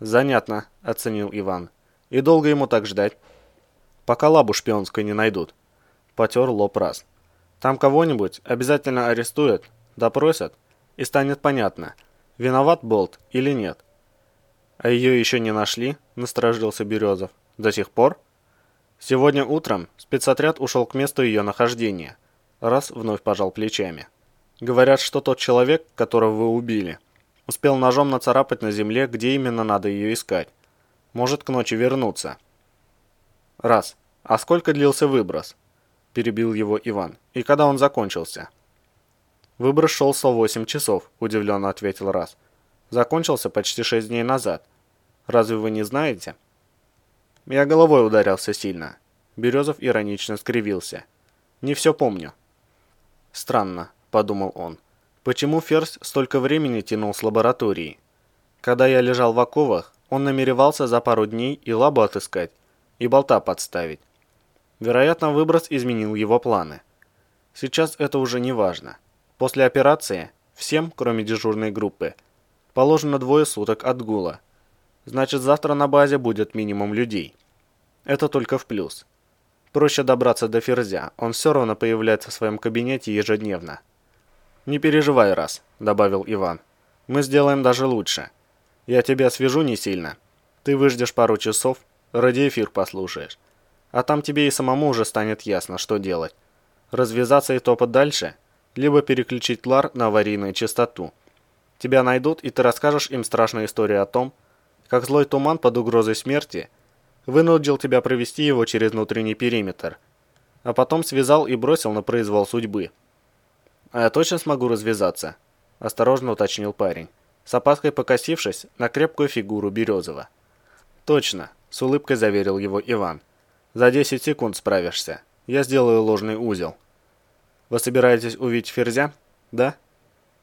Занятно, оценил Иван. И долго ему так ждать? Пока лабу шпионскую не найдут. Потер лоб раз. Там кого-нибудь обязательно арестуют, допросят, и станет понятно, виноват Болт или нет. А ее еще не нашли, насторожился Березов. До сих пор? Сегодня утром спецотряд ушел к месту ее нахождения. Раз вновь пожал плечами. Говорят, что тот человек, которого вы убили, успел ножом нацарапать на земле, где именно надо ее искать. Может к ночи вернуться. Раз. А сколько длился выброс? Перебил его Иван. И когда он закончился? Выброс шел 108 часов, удивленно ответил Раз. Закончился почти 6 дней назад. Разве вы не знаете? Я головой ударился сильно. Березов иронично скривился. Не все помню. Странно, подумал он. Почему Ферзь столько времени тянул с лабораторией? Когда я лежал в оковах, он намеревался за пару дней и лабу отыскать, и болта подставить. Вероятно, выброс изменил его планы. Сейчас это уже не важно. После операции всем, кроме дежурной группы, положено двое суток отгула. Значит, завтра на базе будет минимум людей. Это только в плюс. Проще добраться до Ферзя, он все равно появляется в своем кабинете ежедневно. «Не переживай, раз», — добавил Иван. «Мы сделаем даже лучше. Я тебя свяжу не сильно. Ты выждешь пару часов, радиоэфир послушаешь. А там тебе и самому уже станет ясно, что делать. Развязаться и топать дальше, либо переключить лар на аварийную частоту. Тебя найдут, и ты расскажешь им страшную историю о том, как злой туман под угрозой смерти — вынудил тебя провести его через внутренний периметр, а потом связал и бросил на произвол судьбы. «А я точно смогу развязаться?» – осторожно уточнил парень, с опаской покосившись на крепкую фигуру Березова. «Точно», – с улыбкой заверил его Иван. «За 10 секунд справишься. Я сделаю ложный узел». «Вы собираетесь увидеть ферзя?» «Да?»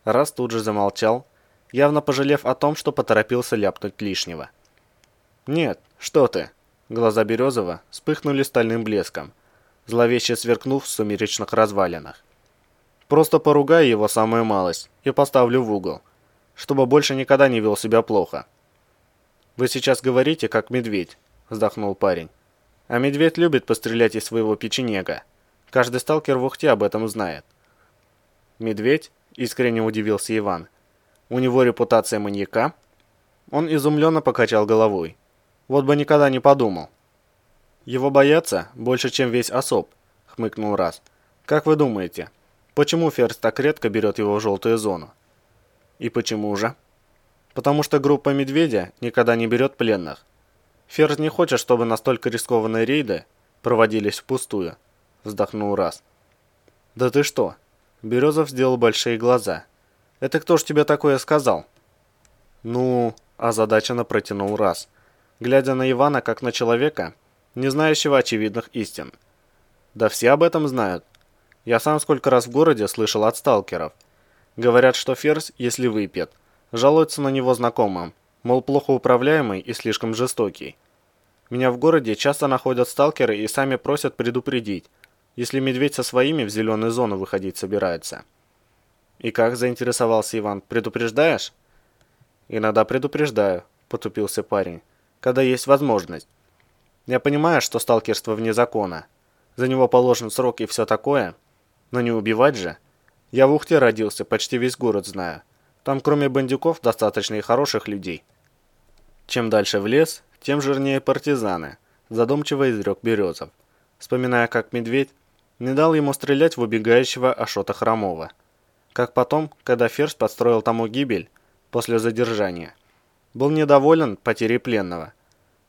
Раз тут же замолчал, явно пожалев о том, что поторопился ляпнуть лишнего. «Нет, что ты!» Глаза Березова вспыхнули стальным блеском, зловеще сверкнув в сумеречных развалинах. Просто поругаю его самую малость и поставлю в угол, чтобы больше никогда не вел себя плохо. «Вы сейчас говорите, как медведь», – вздохнул парень. «А медведь любит пострелять из своего печенега. Каждый сталкер в Ухте об этом знает». «Медведь?» – искренне удивился Иван. «У него репутация маньяка?» Он изумленно покачал головой. Вот бы никогда не подумал. Его боятся больше, чем весь особ, хмыкнул раз. Как вы думаете, почему Ферзь так редко берет его в желтую зону? И почему же? Потому что группа Медведя никогда не берет пленных. Ферзь не хочет, чтобы настолько рискованные рейды проводились впустую, вздохнул раз. Да ты что? Березов сделал большие глаза. Это кто ж тебе такое сказал? Ну, озадаченно протянул раз глядя на Ивана как на человека, не знающего очевидных истин. Да все об этом знают. Я сам сколько раз в городе слышал от сталкеров. Говорят, что ферзь, если выпьет, жалуется на него знакомым, мол, плохо управляемый и слишком жестокий. Меня в городе часто находят сталкеры и сами просят предупредить, если медведь со своими в зеленую зону выходить собирается. И как заинтересовался Иван, предупреждаешь? Иногда предупреждаю, потупился парень когда есть возможность. Я понимаю, что сталкерство вне закона. За него положен срок и все такое. Но не убивать же. Я в Ухте родился, почти весь город знаю. Там кроме бандюков достаточно и хороших людей. Чем дальше в лес, тем жирнее партизаны, задумчиво изрек Березов, вспоминая, как медведь не дал ему стрелять в убегающего Ашота Хромова. Как потом, когда Ферзь подстроил тому гибель после задержания был недоволен потерей пленного.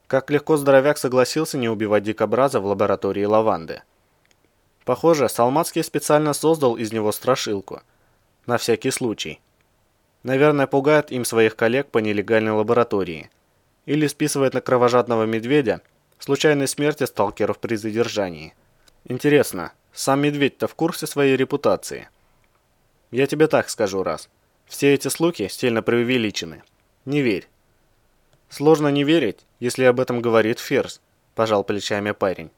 Как легко здоровяк согласился не убивать дикобраза в лаборатории лаванды. Похоже, Салмацкий специально создал из него страшилку. На всякий случай. Наверное, пугает им своих коллег по нелегальной лаборатории. Или списывает на кровожадного медведя случайной смерти сталкеров при задержании. Интересно, сам медведь-то в курсе своей репутации? Я тебе так скажу раз. Все эти слухи сильно преувеличены. Не верь. Сложно не верить, если об этом говорит Ферзь, пожал плечами парень.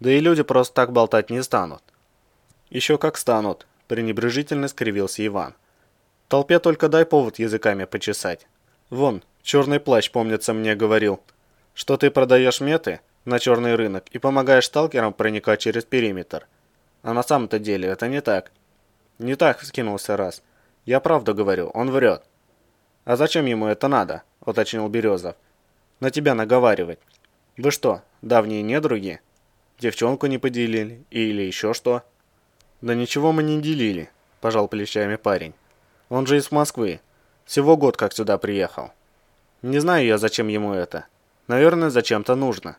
Да и люди просто так болтать не станут. Еще как станут, пренебрежительно скривился Иван. Толпе только дай повод языками почесать. Вон, Черный плащ, помнится, мне говорил, что ты продаешь меты на черный рынок и помогаешь сталкерам проникать через периметр. А на самом-то деле это не так. Не так, скинулся раз. Я правду говорю, он врет. А зачем ему это надо? Уточнил Березов. На тебя наговаривать. Вы что, давние недруги? Девчонку не поделили? Или еще что? Да ничего мы не делили, пожал плечами парень. Он же из Москвы. Всего год как сюда приехал. Не знаю я, зачем ему это. Наверное, зачем-то нужно.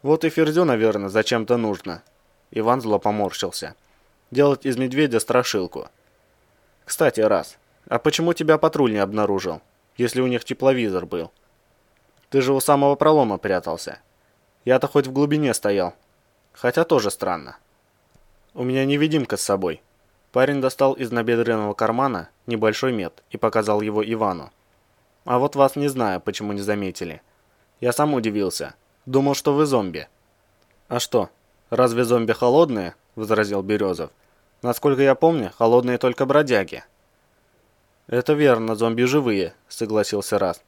Вот и Ферзю, наверное, зачем-то нужно. Иван зло поморщился. Делать из медведя страшилку. Кстати, раз. А почему тебя патруль не обнаружил, если у них тепловизор был? Ты же у самого пролома прятался. Я-то хоть в глубине стоял. Хотя тоже странно. У меня невидимка с собой. Парень достал из набедренного кармана небольшой мед и показал его Ивану. А вот вас не знаю, почему не заметили. Я сам удивился. Думал, что вы зомби. А что, разве зомби холодные? Возразил Березов. Насколько я помню, холодные только бродяги. Это верно, зомби живые, согласился Раз.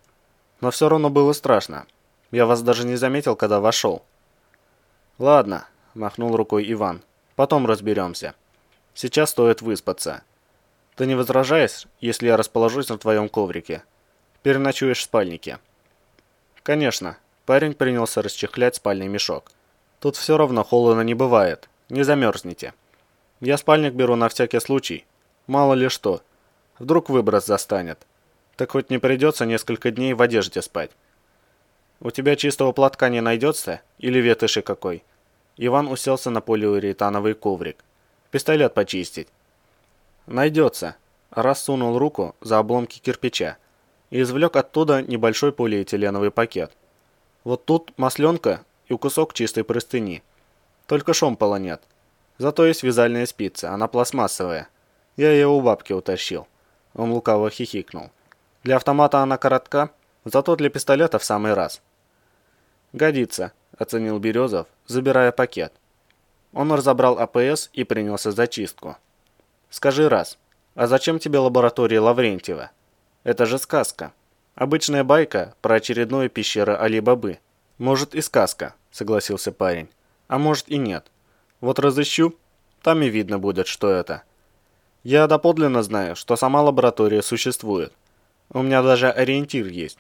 Но все равно было страшно. Я вас даже не заметил, когда вошел. Ладно, махнул рукой Иван. Потом разберемся. Сейчас стоит выспаться. Ты не возражаешь, если я расположусь на твоем коврике? Переночуешь в спальнике. Конечно. Парень принялся расчехлять спальный мешок. Тут все равно холодно не бывает. Не замерзнете. Я спальник беру на всякий случай. Мало ли что. Вдруг выброс застанет. Так хоть не придется несколько дней в одежде спать. У тебя чистого платка не найдется? Или ветыши какой? Иван уселся на полиуретановый коврик. Пистолет почистить. Найдется. Раз сунул руку за обломки кирпича и извлек оттуда небольшой полиэтиленовый пакет. Вот тут масленка и кусок чистой простыни. Только шомпола нет. Зато есть вязальная спица, она пластмассовая. Я ее у бабки утащил. Он лукаво хихикнул. Для автомата она коротка, зато для пистолета в самый раз. «Годится», — оценил Березов, забирая пакет. Он разобрал АПС и принялся за чистку. «Скажи раз, а зачем тебе лаборатория Лаврентьева? Это же сказка. Обычная байка про очередную пещеру Али-Бабы. Может и сказка, согласился парень. А может и нет. Вот разыщу, там и видно будет, что это. Я доподлинно знаю, что сама лаборатория существует. У меня даже ориентир есть.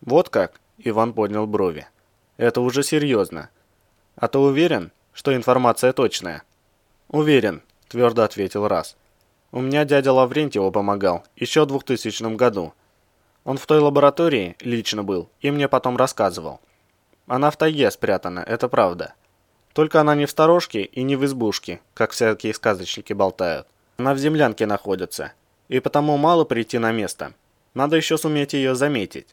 Вот как? Иван поднял брови. Это уже серьезно. А ты уверен, что информация точная? Уверен, твердо ответил Раз. У меня дядя Лаврентьева помогал еще в 2000 году. Он в той лаборатории лично был и мне потом рассказывал. Она в тайге спрятана, это правда. Только она не в сторожке и не в избушке, как всякие сказочники болтают. Она в землянке находится, и потому мало прийти на место. Надо еще суметь ее заметить.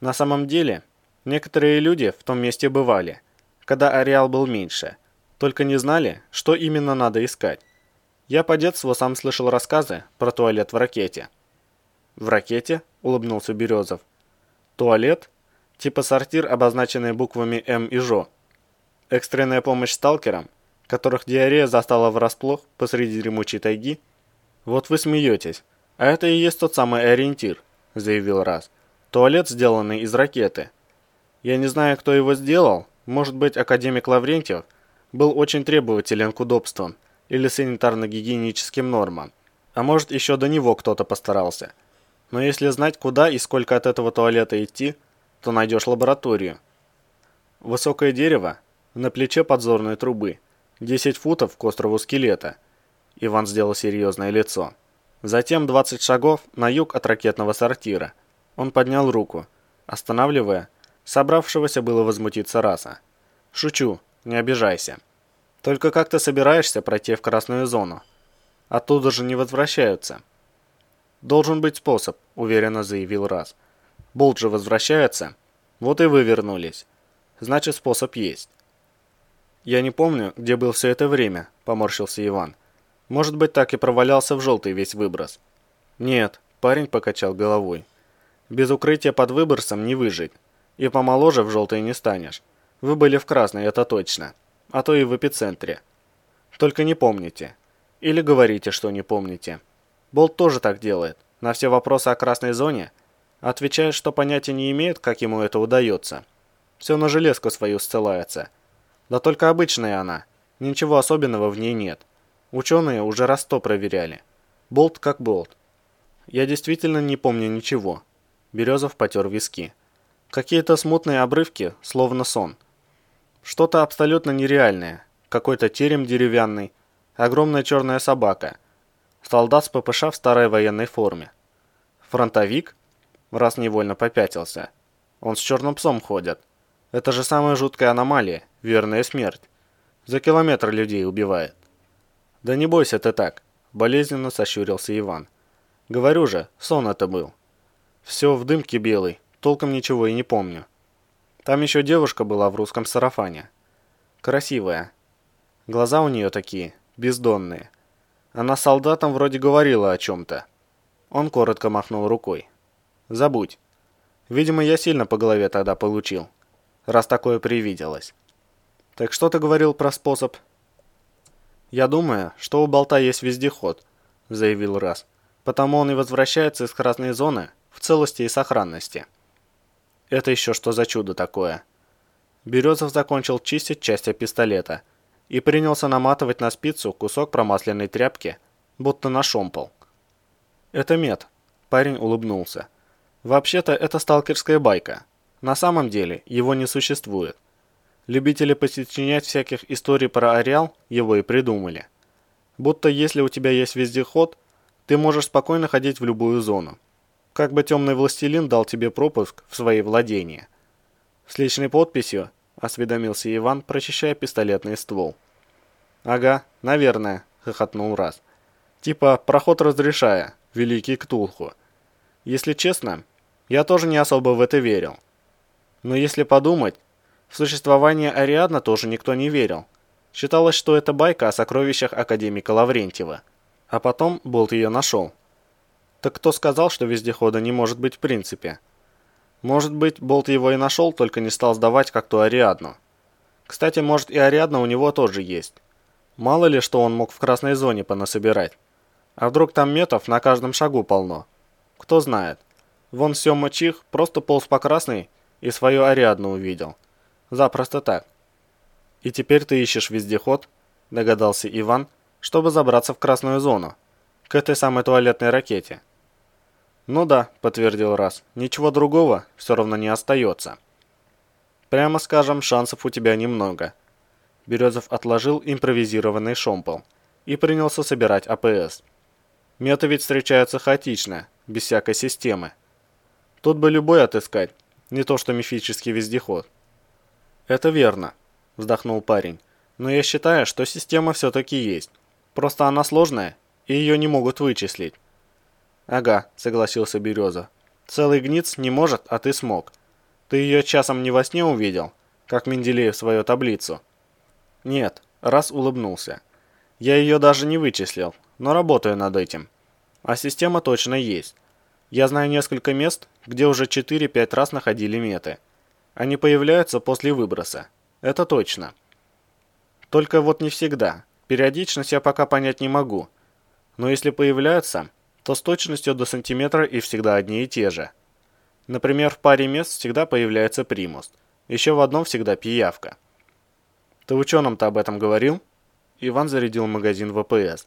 На самом деле, некоторые люди в том месте бывали, когда ареал был меньше, только не знали, что именно надо искать. Я по детству сам слышал рассказы про туалет в ракете. «В ракете?» – улыбнулся Березов. «Туалет? Типа сортир, обозначенный буквами М и Ж. Экстренная помощь сталкерам, которых диарея застала врасплох посреди ремучей тайги? Вот вы смеетесь. А это и есть тот самый ориентир», – заявил Раз. «Туалет, сделанный из ракеты. Я не знаю, кто его сделал. Может быть, академик Лаврентьев был очень требователен к удобствам или санитарно-гигиеническим нормам. А может, еще до него кто-то постарался. Но если знать, куда и сколько от этого туалета идти, то найдешь лабораторию. Высокое дерево, на плече подзорной трубы, 10 футов к острову скелета. Иван сделал серьезное лицо. Затем 20 шагов на юг от ракетного сортира. Он поднял руку, останавливая собравшегося было возмутиться раса. «Шучу, не обижайся. Только как ты собираешься пройти в красную зону? Оттуда же не возвращаются». «Должен быть способ», — уверенно заявил Раз. «Болт же возвращается. Вот и вы вернулись. Значит, способ есть». «Я не помню, где был все это время», — поморщился Иван. «Может быть, так и провалялся в желтый весь выброс». «Нет», — парень покачал головой. «Без укрытия под выбросом не выжить. И помоложе в желтый не станешь. Вы были в красной, это точно. А то и в эпицентре. Только не помните. Или говорите, что не помните». Болт тоже так делает. На все вопросы о красной зоне Отвечает, что понятия не имеет, как ему это удается. Все на железку свою ссылается. Да только обычная она. Ничего особенного в ней нет. Ученые уже раз сто проверяли. Болт как болт. Я действительно не помню ничего. Березов потер виски. Какие-то смутные обрывки, словно сон. Что-то абсолютно нереальное. Какой-то терем деревянный. Огромная черная собака. Солдат с ППШ в старой военной форме. Фронтовик? Раз невольно попятился. Он с черным псом ходит. Это же самая жуткая аномалия, верная смерть. За километр людей убивает. Да не бойся ты так, болезненно сощурился Иван. Говорю же, сон это был. Все в дымке белый, толком ничего и не помню. Там еще девушка была в русском сарафане. Красивая. Глаза у нее такие, бездонные. Она солдатам вроде говорила о чем-то. Он коротко махнул рукой. Забудь. Видимо, я сильно по голове тогда получил, раз такое привиделось. Так что ты говорил про способ? Я думаю, что у болта есть вездеход, заявил Раз. Потому он и возвращается из красной зоны в целости и сохранности. Это еще что за чудо такое? Березов закончил чистить часть пистолета и принялся наматывать на спицу кусок промасленной тряпки, будто на шомпол. Это мед. Парень улыбнулся. Вообще-то это сталкерская байка. На самом деле его не существует. Любители посочинять всяких историй про Ареал его и придумали. Будто если у тебя есть вездеход, ты можешь спокойно ходить в любую зону. Как бы темный властелин дал тебе пропуск в свои владения. С личной подписью, осведомился Иван, прочищая пистолетный ствол. Ага, наверное, хохотнул раз. Типа проход разрешая, великий Ктулху. Если честно, я тоже не особо в это верил. Но если подумать, в существование Ариадна тоже никто не верил. Считалось, что это байка о сокровищах академика Лаврентьева. А потом Болт ее нашел. Так кто сказал, что вездехода не может быть в принципе? Может быть, Болт его и нашел, только не стал сдавать как ту Ариадну. Кстати, может и Ариадна у него тоже есть. Мало ли, что он мог в красной зоне понасобирать. А вдруг там метов на каждом шагу полно? Кто знает. Вон Сёма Чих просто полз по красной и свою Ариадну увидел. Запросто так. И теперь ты ищешь вездеход, догадался Иван, чтобы забраться в красную зону, к этой самой туалетной ракете. Ну да, подтвердил Раз, ничего другого все равно не остается. Прямо скажем, шансов у тебя немного. Березов отложил импровизированный шомпол и принялся собирать АПС. Меты ведь встречаются хаотично, без всякой системы. Тут бы любой отыскать, не то что мифический вездеход. Это верно, вздохнул парень. Но я считаю, что система все-таки есть. Просто она сложная, и ее не могут вычислить. Ага, согласился Береза. Целый гниц не может, а ты смог. Ты ее часом не во сне увидел, как Менделеев свою таблицу? Нет, раз улыбнулся. Я ее даже не вычислил, но работаю над этим. А система точно есть. Я знаю несколько мест, где уже 4-5 раз находили меты. Они появляются после выброса. Это точно. Только вот не всегда. Периодичность я пока понять не могу. Но если появляются, то с точностью до сантиметра и всегда одни и те же. Например, в паре мест всегда появляется примус. Еще в одном всегда пиявка. Ты ученым-то об этом говорил? Иван зарядил магазин ВПС.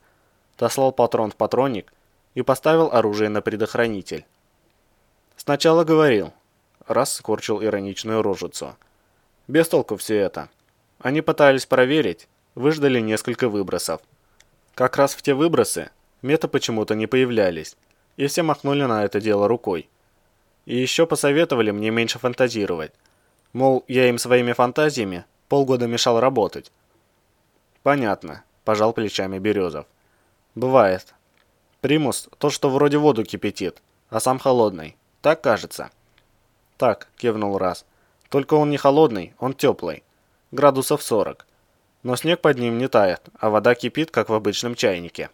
Дослал патрон в патронник и поставил оружие на предохранитель. Сначала говорил. Раз скорчил ироничную рожицу. Без толку все это. Они пытались проверить, выждали несколько выбросов. Как раз в те выбросы мета почему-то не появлялись, и все махнули на это дело рукой. И еще посоветовали мне меньше фантазировать. Мол, я им своими фантазиями полгода мешал работать. Понятно, пожал плечами Березов. Бывает. Примус – тот, что вроде воду кипятит, а сам холодный. Так кажется?» «Так», – кивнул Раз. «Только он не холодный, он теплый. Градусов 40. Но снег под ним не тает, а вода кипит, как в обычном чайнике.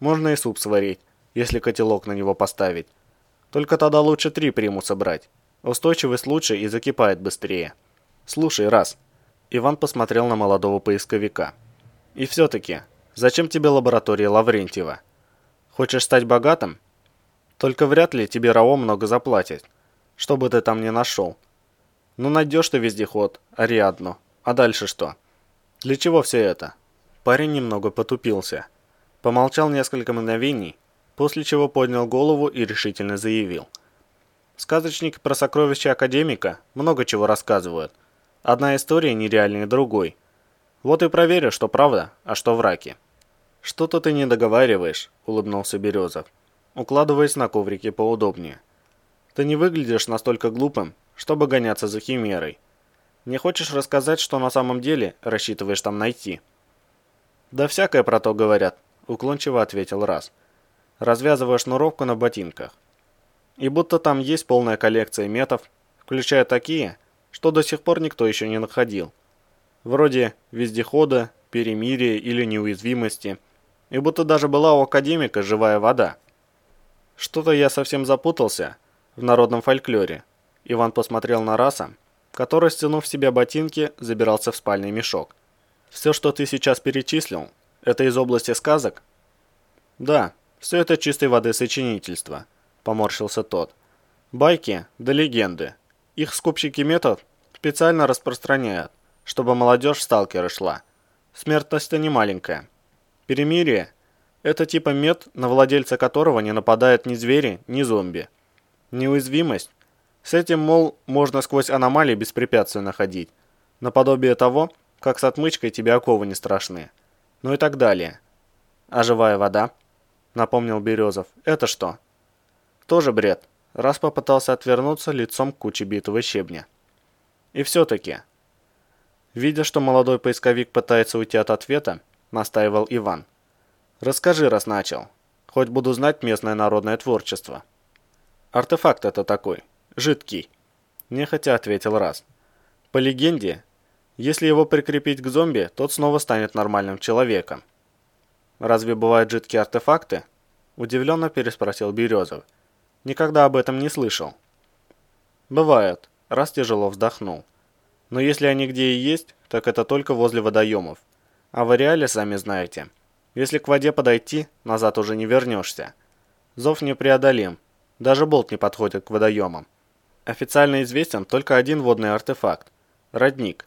Можно и суп сварить, если котелок на него поставить. Только тогда лучше три примуса брать. Устойчивость лучше и закипает быстрее. Слушай, Раз». Иван посмотрел на молодого поисковика. «И все-таки, зачем тебе лаборатория Лаврентьева?» Хочешь стать богатым? Только вряд ли тебе РАО много заплатит, что бы ты там ни нашел. Ну найдешь ты вездеход, Ариадну, а дальше что? Для чего все это? Парень немного потупился. Помолчал несколько мгновений, после чего поднял голову и решительно заявил. Сказочники про сокровища Академика много чего рассказывают. Одна история нереальнее другой. Вот и проверю, что правда, а что враки. «Что-то ты не договариваешь», — улыбнулся Березов, укладываясь на коврике поудобнее. «Ты не выглядишь настолько глупым, чтобы гоняться за химерой. Не хочешь рассказать, что на самом деле рассчитываешь там найти?» «Да всякое про то говорят», — уклончиво ответил Раз, развязывая шнуровку на ботинках. «И будто там есть полная коллекция метов, включая такие, что до сих пор никто еще не находил. Вроде вездехода, перемирия или неуязвимости, и будто даже была у академика живая вода. Что-то я совсем запутался в народном фольклоре. Иван посмотрел на Раса, который, стянув в себя ботинки, забирался в спальный мешок. «Все, что ты сейчас перечислил, это из области сказок?» «Да, все это чистой воды сочинительство», – поморщился тот. «Байки да легенды. Их скупщики метод специально распространяют, чтобы молодежь в сталкеры шла. Смертность-то не маленькая. Перемирие – это типа мед, на владельца которого не нападают ни звери, ни зомби. Неуязвимость – с этим, мол, можно сквозь аномалии беспрепятственно ходить. Наподобие того, как с отмычкой тебе оковы не страшны. Ну и так далее. А живая вода? Напомнил Березов. Это что? Тоже бред. Раз попытался отвернуться лицом к куче битого щебня. И все-таки. Видя, что молодой поисковик пытается уйти от ответа, настаивал Иван. «Расскажи, раз начал. Хоть буду знать местное народное творчество». «Артефакт это такой. Жидкий». Нехотя ответил раз. «По легенде, если его прикрепить к зомби, тот снова станет нормальным человеком». «Разве бывают жидкие артефакты?» Удивленно переспросил Березов. «Никогда об этом не слышал». «Бывают», раз тяжело вздохнул. «Но если они где и есть, так это только возле водоемов. А в ареале, сами знаете, если к воде подойти, назад уже не вернешься. Зов непреодолим, даже болт не подходит к водоемам. Официально известен только один водный артефакт – родник.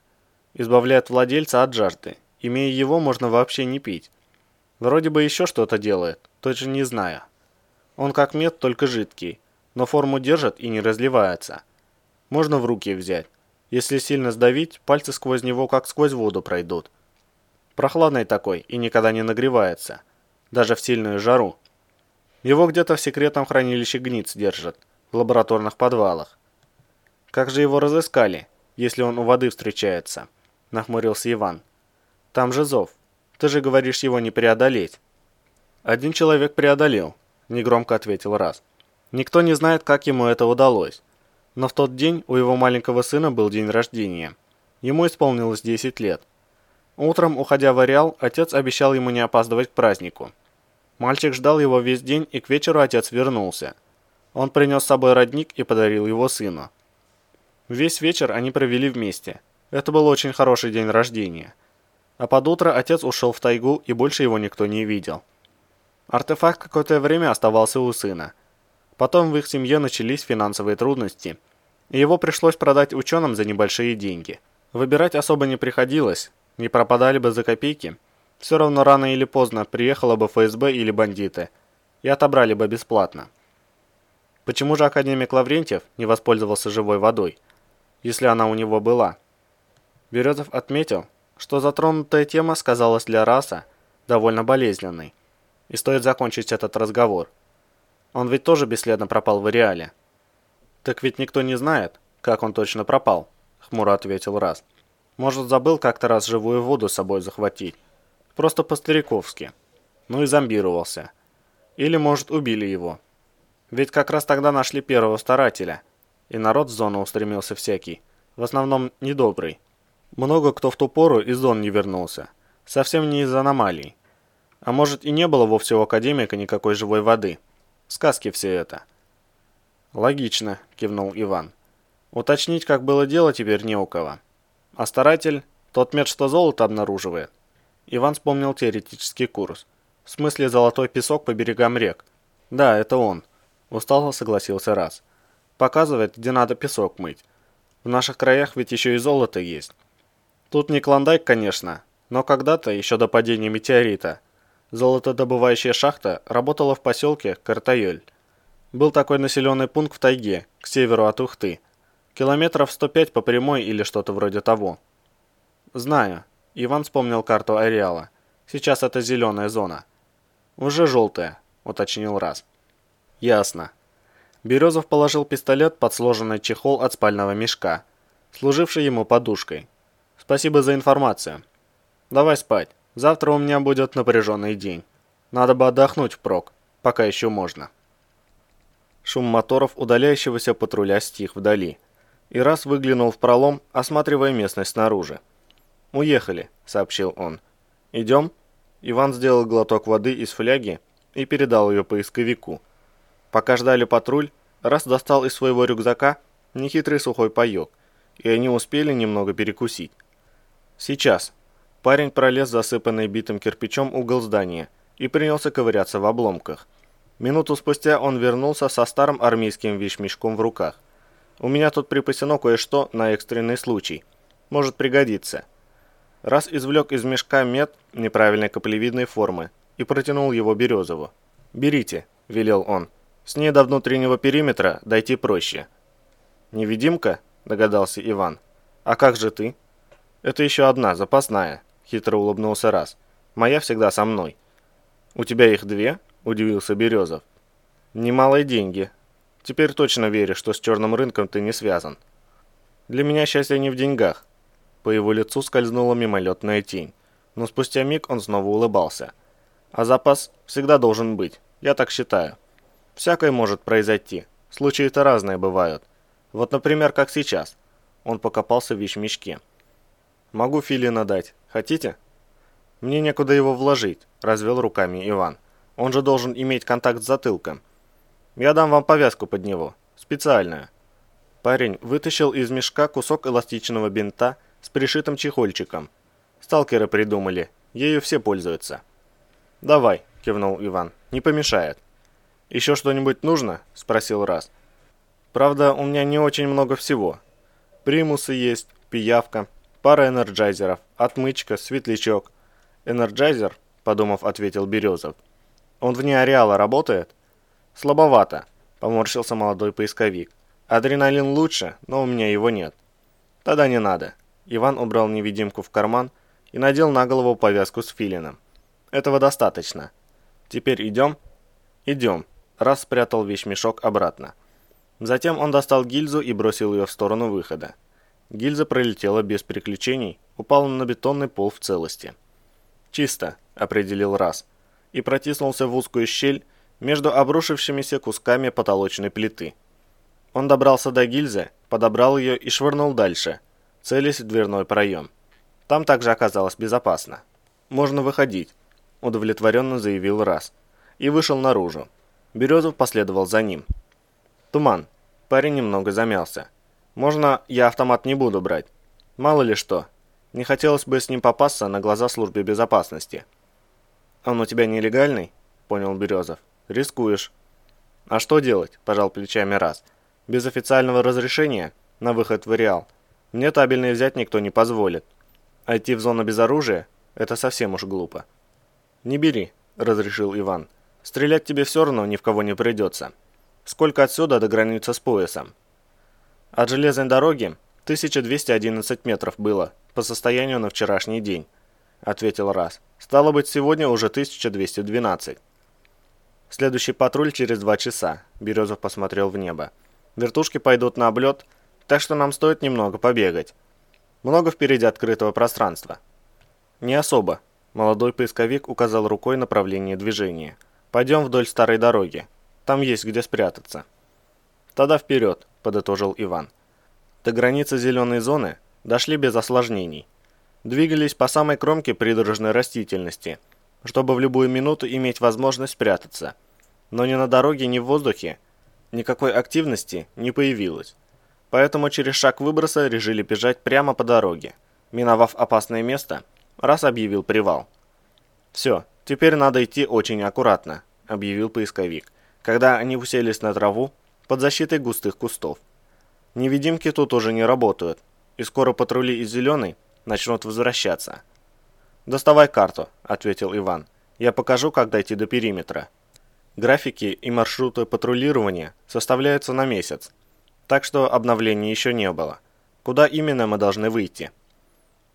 Избавляет владельца от жажды. Имея его, можно вообще не пить. Вроде бы еще что-то делает, точно не знаю. Он как мед, только жидкий, но форму держит и не разливается. Можно в руки взять. Если сильно сдавить, пальцы сквозь него как сквозь воду пройдут. Прохладный такой и никогда не нагревается, даже в сильную жару. Его где-то в секретном хранилище гниц держат, в лабораторных подвалах. Как же его разыскали, если он у воды встречается? Нахмурился Иван. Там же зов. Ты же говоришь его не преодолеть. Один человек преодолел, негромко ответил Раз. Никто не знает, как ему это удалось. Но в тот день у его маленького сына был день рождения. Ему исполнилось 10 лет. Утром, уходя в ареал, отец обещал ему не опаздывать к празднику. Мальчик ждал его весь день, и к вечеру отец вернулся. Он принес с собой родник и подарил его сыну. Весь вечер они провели вместе. Это был очень хороший день рождения. А под утро отец ушел в тайгу, и больше его никто не видел. Артефакт какое-то время оставался у сына. Потом в их семье начались финансовые трудности, и его пришлось продать ученым за небольшие деньги. Выбирать особо не приходилось, не пропадали бы за копейки, все равно рано или поздно приехала бы ФСБ или бандиты и отобрали бы бесплатно. Почему же академик Лаврентьев не воспользовался живой водой, если она у него была? Березов отметил, что затронутая тема сказалась для раса довольно болезненной, и стоит закончить этот разговор. Он ведь тоже бесследно пропал в Иреале. «Так ведь никто не знает, как он точно пропал», — хмуро ответил Раз. Может, забыл как-то раз живую воду с собой захватить. Просто по-стариковски. Ну и зомбировался. Или, может, убили его. Ведь как раз тогда нашли первого старателя. И народ в зону устремился всякий. В основном недобрый. Много кто в ту пору из зон не вернулся. Совсем не из аномалий. А может и не было вовсе у академика никакой живой воды. Сказки все это. Логично, кивнул Иван. Уточнить, как было дело, теперь не у кого. А старатель – тот мед, что золото обнаруживает. Иван вспомнил теоретический курс. В смысле золотой песок по берегам рек. Да, это он. Устало согласился раз. Показывает, где надо песок мыть. В наших краях ведь еще и золото есть. Тут не клондайк, конечно, но когда-то, еще до падения метеорита, золотодобывающая шахта работала в поселке Картайоль. Был такой населенный пункт в тайге, к северу от Ухты. Километров 105 по прямой или что-то вроде того. Знаю. Иван вспомнил карту ареала. Сейчас это зеленая зона. Уже желтая, уточнил раз. Ясно. Березов положил пистолет под сложенный чехол от спального мешка, служивший ему подушкой. Спасибо за информацию. Давай спать. Завтра у меня будет напряженный день. Надо бы отдохнуть впрок, пока еще можно. Шум моторов удаляющегося патруля стих вдали. И раз выглянул в пролом, осматривая местность снаружи. «Уехали», — сообщил он. «Идем?» Иван сделал глоток воды из фляги и передал ее поисковику. Пока ждали патруль, раз достал из своего рюкзака нехитрый сухой паёк, и они успели немного перекусить. «Сейчас». Парень пролез засыпанный битым кирпичом угол здания и принялся ковыряться в обломках – Минуту спустя он вернулся со старым армейским вещмешком в руках. «У меня тут припасено кое-что на экстренный случай. Может пригодиться». Раз извлек из мешка мед неправильной каплевидной формы и протянул его Березову. «Берите», – велел он. «С ней до внутреннего периметра дойти проще». «Невидимка?» – догадался Иван. «А как же ты?» «Это еще одна, запасная», – хитро улыбнулся Раз. «Моя всегда со мной». «У тебя их две?» – удивился Березов. «Немалые деньги. Теперь точно верю, что с черным рынком ты не связан. Для меня счастье не в деньгах». По его лицу скользнула мимолетная тень, но спустя миг он снова улыбался. «А запас всегда должен быть, я так считаю. Всякое может произойти, случаи-то разные бывают. Вот, например, как сейчас». Он покопался в вещмешке. «Могу филина дать. Хотите?» «Мне некуда его вложить», – развел руками Иван. Он же должен иметь контакт с затылком. Я дам вам повязку под него. Специальную». Парень вытащил из мешка кусок эластичного бинта с пришитым чехольчиком. Сталкеры придумали. Ею все пользуются. «Давай», – кивнул Иван. «Не помешает». «Еще что-нибудь нужно?» – спросил Раз. «Правда, у меня не очень много всего. Примусы есть, пиявка, пара энерджайзеров, отмычка, светлячок». «Энерджайзер?» – подумав, ответил Березов – он вне ареала работает? Слабовато, поморщился молодой поисковик. Адреналин лучше, но у меня его нет. Тогда не надо. Иван убрал невидимку в карман и надел на голову повязку с филином. Этого достаточно. Теперь идем? Идем. Раз спрятал вещмешок обратно. Затем он достал гильзу и бросил ее в сторону выхода. Гильза пролетела без приключений, упала на бетонный пол в целости. «Чисто», — определил Раз и протиснулся в узкую щель между обрушившимися кусками потолочной плиты. Он добрался до гильзы, подобрал ее и швырнул дальше, целясь в дверной проем. Там также оказалось безопасно. «Можно выходить», – удовлетворенно заявил Раз. И вышел наружу. Березов последовал за ним. «Туман». Парень немного замялся. «Можно я автомат не буду брать? Мало ли что. Не хотелось бы с ним попасться на глаза службе безопасности». «Он у тебя нелегальный?» – понял Березов. «Рискуешь». «А что делать?» – пожал плечами раз. «Без официального разрешения на выход в Реал мне табельный взять никто не позволит. А идти в зону без оружия – это совсем уж глупо». «Не бери», – разрешил Иван. «Стрелять тебе все равно ни в кого не придется. Сколько отсюда до границы с поясом?» От железной дороги 1211 метров было по состоянию на вчерашний день. — ответил Раз. «Стало быть, сегодня уже 1212». «Следующий патруль через два часа», — Березов посмотрел в небо. «Вертушки пойдут на облет, так что нам стоит немного побегать. Много впереди открытого пространства». «Не особо», — молодой поисковик указал рукой направление движения. «Пойдем вдоль старой дороги. Там есть где спрятаться». «Тогда вперед», — подытожил Иван. До границы зеленой зоны дошли без осложнений двигались по самой кромке придорожной растительности, чтобы в любую минуту иметь возможность спрятаться. Но ни на дороге, ни в воздухе никакой активности не появилось. Поэтому через шаг выброса решили бежать прямо по дороге. Миновав опасное место, раз объявил привал. «Все, теперь надо идти очень аккуратно», – объявил поисковик. когда они уселись на траву под защитой густых кустов. Невидимки тут уже не работают, и скоро патрули из зеленой начнут возвращаться. «Доставай карту», — ответил Иван. «Я покажу, как дойти до периметра». Графики и маршруты патрулирования составляются на месяц, так что обновлений еще не было. Куда именно мы должны выйти?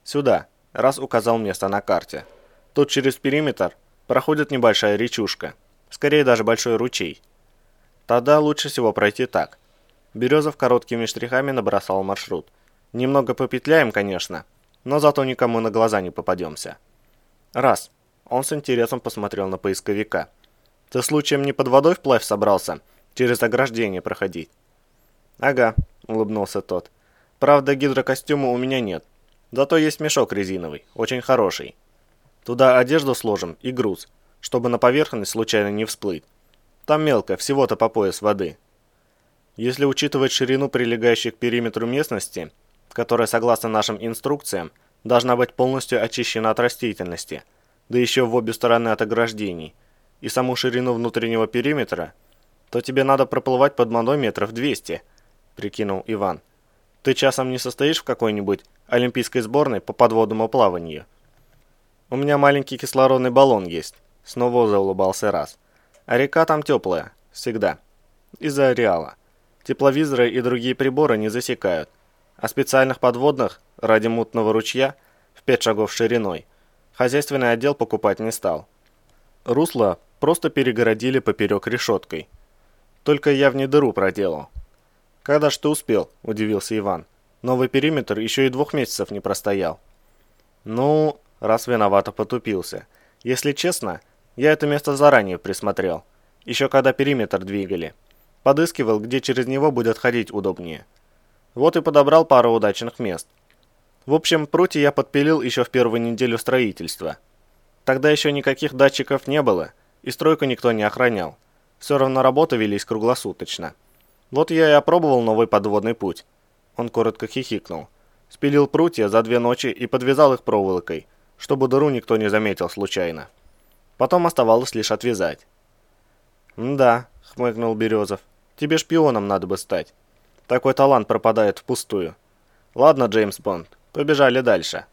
Сюда, раз указал место на карте. Тут через периметр проходит небольшая речушка, скорее даже большой ручей. Тогда лучше всего пройти так. Березов короткими штрихами набросал маршрут. Немного попетляем, конечно, но зато никому на глаза не попадемся. Раз. Он с интересом посмотрел на поисковика. Ты случаем не под водой вплавь собрался? Через ограждение проходить? Ага, улыбнулся тот. Правда, гидрокостюма у меня нет. Зато есть мешок резиновый, очень хороший. Туда одежду сложим и груз, чтобы на поверхность случайно не всплыть. Там мелко, всего-то по пояс воды. Если учитывать ширину прилегающей к периметру местности, которая, согласно нашим инструкциям, должна быть полностью очищена от растительности, да еще в обе стороны от ограждений, и саму ширину внутреннего периметра, то тебе надо проплывать под водой метров 200, прикинул Иван. Ты часом не состоишь в какой-нибудь олимпийской сборной по подводному плаванию? У меня маленький кислородный баллон есть, снова заулыбался раз. А река там теплая, всегда. Из-за ареала. Тепловизоры и другие приборы не засекают. А специальных подводных, ради мутного ручья, в пять шагов шириной, хозяйственный отдел покупать не стал. Русло просто перегородили поперек решеткой. Только я в ней дыру проделал. «Когда ж ты успел?» – удивился Иван. «Новый периметр еще и двух месяцев не простоял». «Ну...» – раз виновато потупился. «Если честно, я это место заранее присмотрел. Еще когда периметр двигали. Подыскивал, где через него будет ходить удобнее. Вот и подобрал пару удачных мест. В общем, прутья я подпилил еще в первую неделю строительства. Тогда еще никаких датчиков не было, и стройку никто не охранял. Все равно работы велись круглосуточно. Вот я и опробовал новый подводный путь. Он коротко хихикнул. Спилил прутья за две ночи и подвязал их проволокой, чтобы дыру никто не заметил случайно. Потом оставалось лишь отвязать. «Да», — хмыкнул Березов, — «тебе шпионом надо бы стать. Такой талант пропадает впустую. Ладно, Джеймс Бонд, побежали дальше».